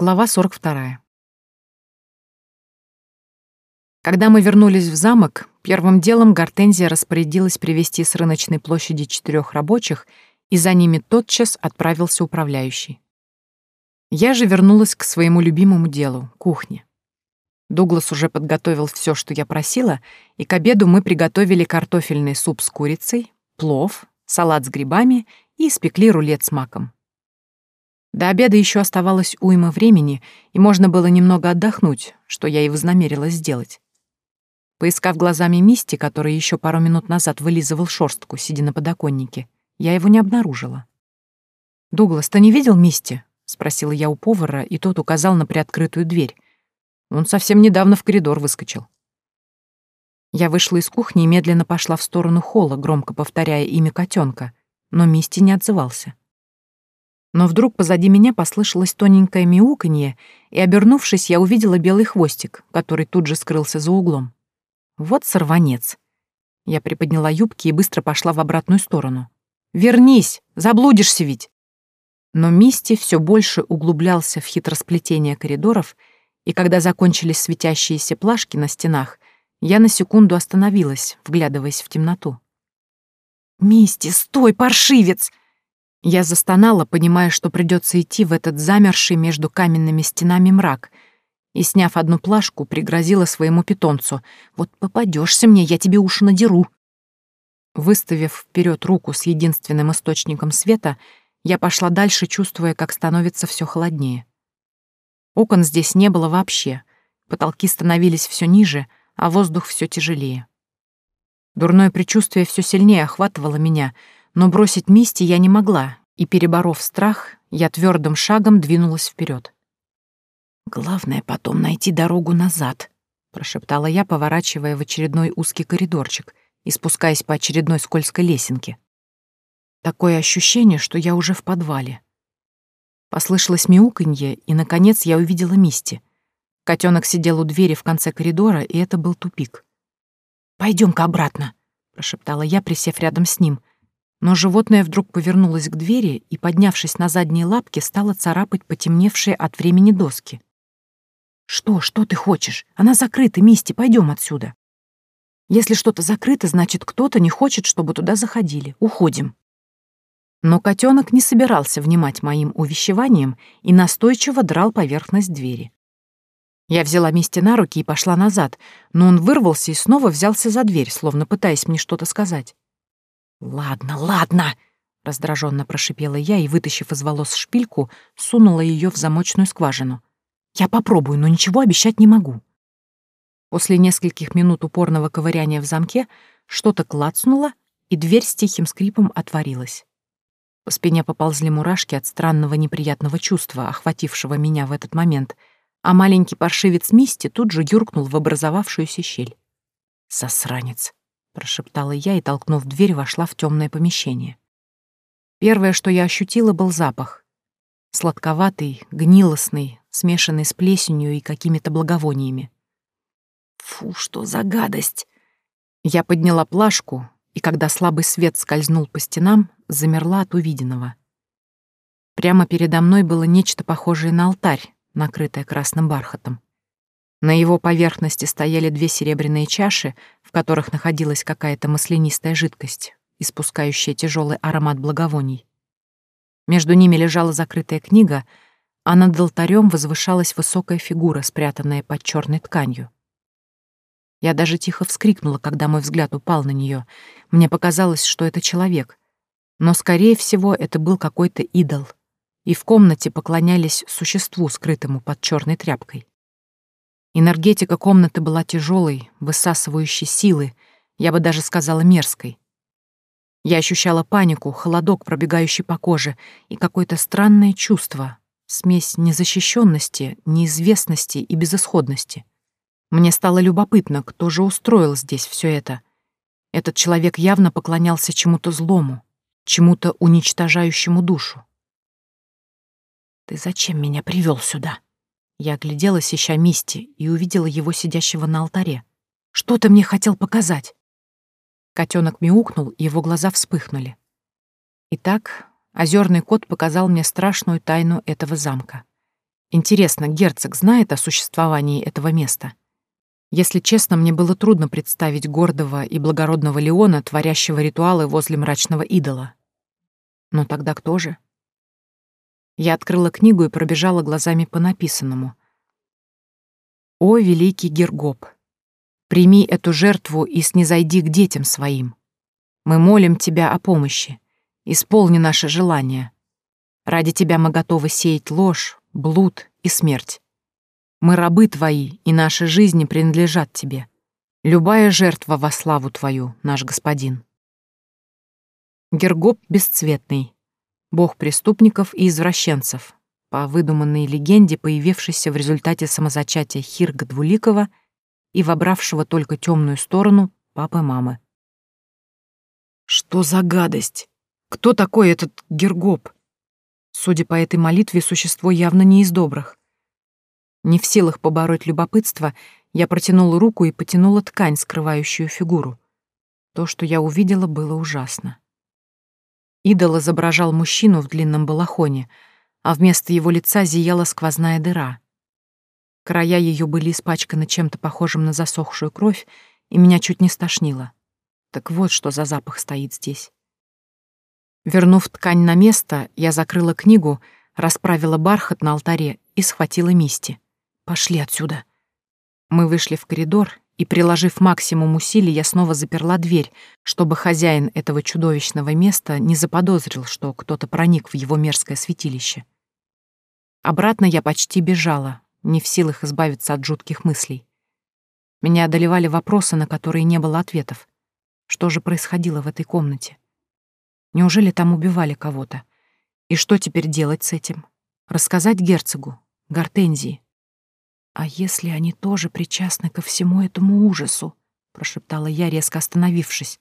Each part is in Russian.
Глава 42. Когда мы вернулись в замок, первым делом Гортензия распорядилась привести с рыночной площади четырех рабочих, и за ними тотчас отправился управляющий. Я же вернулась к своему любимому делу — кухне. Дуглас уже подготовил все, что я просила, и к обеду мы приготовили картофельный суп с курицей, плов, салат с грибами и испекли рулет с маком. До обеда еще оставалось уйма времени, и можно было немного отдохнуть, что я и вознамерилась сделать. Поискав глазами Мисти, который еще пару минут назад вылизывал шорстку, сидя на подоконнике, я его не обнаружила. «Дуглас, ты не видел Мисти?» — спросила я у повара, и тот указал на приоткрытую дверь. Он совсем недавно в коридор выскочил. Я вышла из кухни и медленно пошла в сторону холла, громко повторяя имя котенка, но Мисти не отзывался. Но вдруг позади меня послышалось тоненькое мяуканье, и, обернувшись, я увидела белый хвостик, который тут же скрылся за углом. Вот сорванец. Я приподняла юбки и быстро пошла в обратную сторону. «Вернись! Заблудишься ведь!» Но Мисти все больше углублялся в хитросплетение коридоров, и когда закончились светящиеся плашки на стенах, я на секунду остановилась, вглядываясь в темноту. «Мисти, стой, паршивец!» Я застонала, понимая, что придется идти в этот замерший между каменными стенами мрак — и, сняв одну плашку, пригрозила своему питомцу. «Вот попадешься мне, я тебе уши надеру». Выставив вперед руку с единственным источником света, я пошла дальше, чувствуя, как становится все холоднее. Окон здесь не было вообще. Потолки становились все ниже, а воздух все тяжелее. Дурное предчувствие все сильнее охватывало меня, но бросить Мисти я не могла, и, переборов страх, я твердым шагом двинулась вперед. «Главное потом найти дорогу назад», — прошептала я, поворачивая в очередной узкий коридорчик и спускаясь по очередной скользкой лесенке. Такое ощущение, что я уже в подвале. Послышалось мяуканье, и, наконец, я увидела Мисти. Котенок сидел у двери в конце коридора, и это был тупик. «Пойдем-ка обратно», — прошептала я, присев рядом с ним. Но животное вдруг повернулось к двери и, поднявшись на задние лапки, стало царапать потемневшие от времени доски. «Что, что ты хочешь? Она закрыта, Мисти, пойдем отсюда». «Если что-то закрыто, значит, кто-то не хочет, чтобы туда заходили. Уходим». Но котенок не собирался внимать моим увещеваниям и настойчиво драл поверхность двери. Я взяла Мисти на руки и пошла назад, но он вырвался и снова взялся за дверь, словно пытаясь мне что-то сказать. «Ладно, ладно!» — раздраженно прошипела я и, вытащив из волос шпильку, сунула ее в замочную скважину. Я попробую, но ничего обещать не могу. После нескольких минут упорного ковыряния в замке что-то клацнуло, и дверь с тихим скрипом отворилась. По спине поползли мурашки от странного неприятного чувства, охватившего меня в этот момент, а маленький паршивец Мисти тут же юркнул в образовавшуюся щель. «Сосранец!» — прошептала я и, толкнув дверь, вошла в темное помещение. Первое, что я ощутила, был запах. Сладковатый, гнилостный, смешанный с плесенью и какими-то благовониями. Фу, что за гадость! Я подняла плашку, и когда слабый свет скользнул по стенам, замерла от увиденного. Прямо передо мной было нечто похожее на алтарь, накрытое красным бархатом. На его поверхности стояли две серебряные чаши, в которых находилась какая-то маслянистая жидкость, испускающая тяжелый аромат благовоний. Между ними лежала закрытая книга, а над алтарем возвышалась высокая фигура, спрятанная под черной тканью. Я даже тихо вскрикнула, когда мой взгляд упал на нее. Мне показалось, что это человек. Но, скорее всего, это был какой-то идол. И в комнате поклонялись существу, скрытому под черной тряпкой. Энергетика комнаты была тяжелой, высасывающей силы, я бы даже сказала мерзкой. Я ощущала панику, холодок, пробегающий по коже, и какое-то странное чувство, смесь незащищенности, неизвестности и безысходности. Мне стало любопытно, кто же устроил здесь все это. Этот человек явно поклонялся чему-то злому, чему-то уничтожающему душу. «Ты зачем меня привел сюда?» Я огляделась, ища Мисти, и увидела его сидящего на алтаре. «Что ты мне хотел показать?» Котенок мяукнул, и его глаза вспыхнули. Итак, озерный кот показал мне страшную тайну этого замка. Интересно, герцог знает о существовании этого места? Если честно, мне было трудно представить гордого и благородного Леона, творящего ритуалы возле мрачного идола. Но тогда кто же? Я открыла книгу и пробежала глазами по написанному. «О, великий Гергоп, прими эту жертву и снизойди к детям своим. Мы молим тебя о помощи. Исполни наше желание. Ради тебя мы готовы сеять ложь, блуд и смерть. Мы рабы твои, и наши жизни принадлежат тебе. Любая жертва во славу твою, наш господин». Гергоп бесцветный, бог преступников и извращенцев, по выдуманной легенде, появившейся в результате самозачатия Хирга Двуликова и вобравшего только темную сторону папы-мамы. Что за гадость? Кто такой этот Гергоп? Судя по этой молитве, существо явно не из добрых. Не в силах побороть любопытство, я протянула руку и потянула ткань, скрывающую фигуру. То, что я увидела, было ужасно. Идол изображал мужчину в длинном балахоне, а вместо его лица зияла сквозная дыра. Края ее были испачканы чем-то похожим на засохшую кровь, и меня чуть не стошнило. Так вот, что за запах стоит здесь. Вернув ткань на место, я закрыла книгу, расправила бархат на алтаре и схватила Мисти. «Пошли отсюда». Мы вышли в коридор, и, приложив максимум усилий, я снова заперла дверь, чтобы хозяин этого чудовищного места не заподозрил, что кто-то проник в его мерзкое святилище. Обратно я почти бежала, не в силах избавиться от жутких мыслей. Меня одолевали вопросы, на которые не было ответов. Что же происходило в этой комнате? Неужели там убивали кого-то? И что теперь делать с этим? Рассказать герцогу, Гортензии? «А если они тоже причастны ко всему этому ужасу?» — прошептала я, резко остановившись.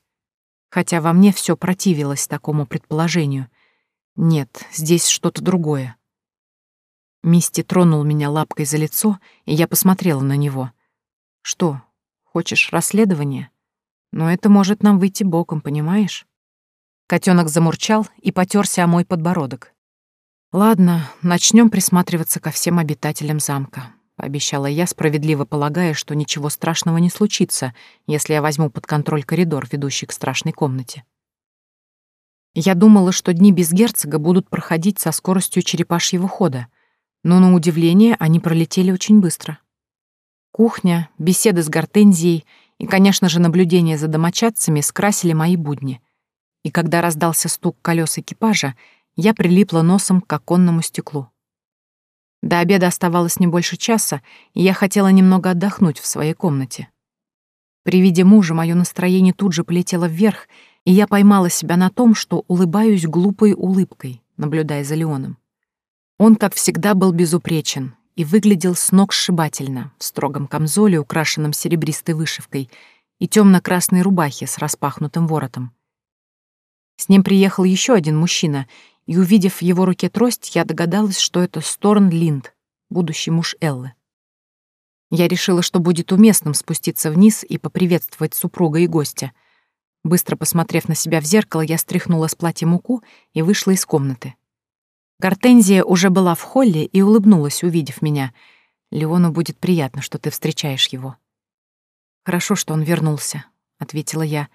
Хотя во мне все противилось такому предположению. Нет, здесь что-то другое. Мисти тронул меня лапкой за лицо, и я посмотрела на него. «Что, хочешь расследование? Но это может нам выйти боком, понимаешь?» Котенок замурчал и потерся о мой подбородок. «Ладно, начнем присматриваться ко всем обитателям замка пообещала я, справедливо полагая, что ничего страшного не случится, если я возьму под контроль коридор, ведущий к страшной комнате. Я думала, что дни без герцога будут проходить со скоростью черепашьего хода, но на удивление они пролетели очень быстро. Кухня, беседы с гортензией и, конечно же, наблюдение за домочадцами скрасили мои будни. И когда раздался стук колес экипажа, я прилипла носом к оконному стеклу. До обеда оставалось не больше часа, и я хотела немного отдохнуть в своей комнате. При виде мужа мое настроение тут же полетело вверх, и я поймала себя на том, что улыбаюсь глупой улыбкой, наблюдая за Леоном. Он, как всегда, был безупречен и выглядел с ног сшибательно, в строгом камзоле, украшенном серебристой вышивкой, и темно-красной рубахе с распахнутым воротом. С ним приехал еще один мужчина, и, увидев в его руке трость, я догадалась, что это Сторн Линд, будущий муж Эллы. Я решила, что будет уместным спуститься вниз и поприветствовать супруга и гостя. Быстро посмотрев на себя в зеркало, я стряхнула с платья муку и вышла из комнаты. Гортензия уже была в холле и улыбнулась, увидев меня. «Леону будет приятно, что ты встречаешь его». «Хорошо, что он вернулся», — ответила я,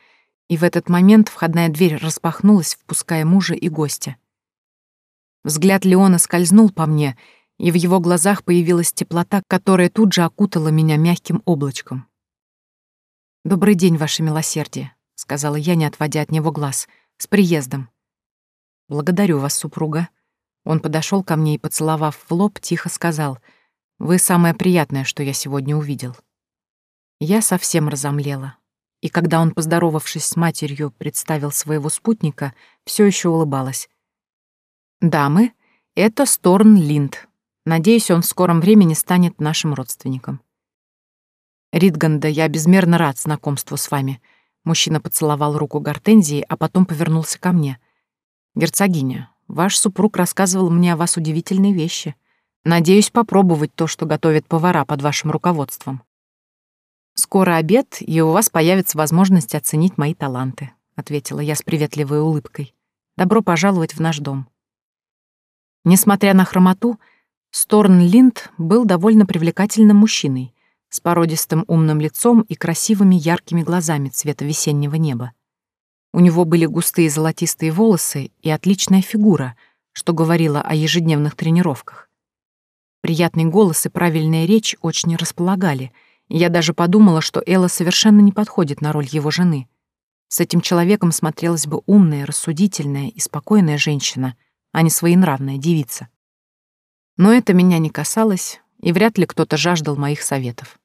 и в этот момент входная дверь распахнулась, впуская мужа и гостя. Взгляд Леона скользнул по мне, и в его глазах появилась теплота, которая тут же окутала меня мягким облачком. «Добрый день, ваше милосердие», — сказала я, не отводя от него глаз. «С приездом». «Благодарю вас, супруга». Он подошел ко мне и, поцеловав в лоб, тихо сказал, «Вы самое приятное, что я сегодня увидел». Я совсем разомлела. И когда он, поздоровавшись с матерью, представил своего спутника, все еще улыбалась. «Дамы, это Сторн Линд. Надеюсь, он в скором времени станет нашим родственником». «Ритганда, я безмерно рад знакомству с вами». Мужчина поцеловал руку Гортензии, а потом повернулся ко мне. «Герцогиня, ваш супруг рассказывал мне о вас удивительные вещи. Надеюсь попробовать то, что готовят повара под вашим руководством». «Скоро обед, и у вас появится возможность оценить мои таланты», — ответила я с приветливой улыбкой. «Добро пожаловать в наш дом». Несмотря на хромоту, Сторн Линд был довольно привлекательным мужчиной, с породистым умным лицом и красивыми яркими глазами цвета весеннего неба. У него были густые золотистые волосы и отличная фигура, что говорило о ежедневных тренировках. Приятный голос и правильная речь очень располагали, и я даже подумала, что Элла совершенно не подходит на роль его жены. С этим человеком смотрелась бы умная, рассудительная и спокойная женщина, а не своенравная девица. Но это меня не касалось, и вряд ли кто-то жаждал моих советов.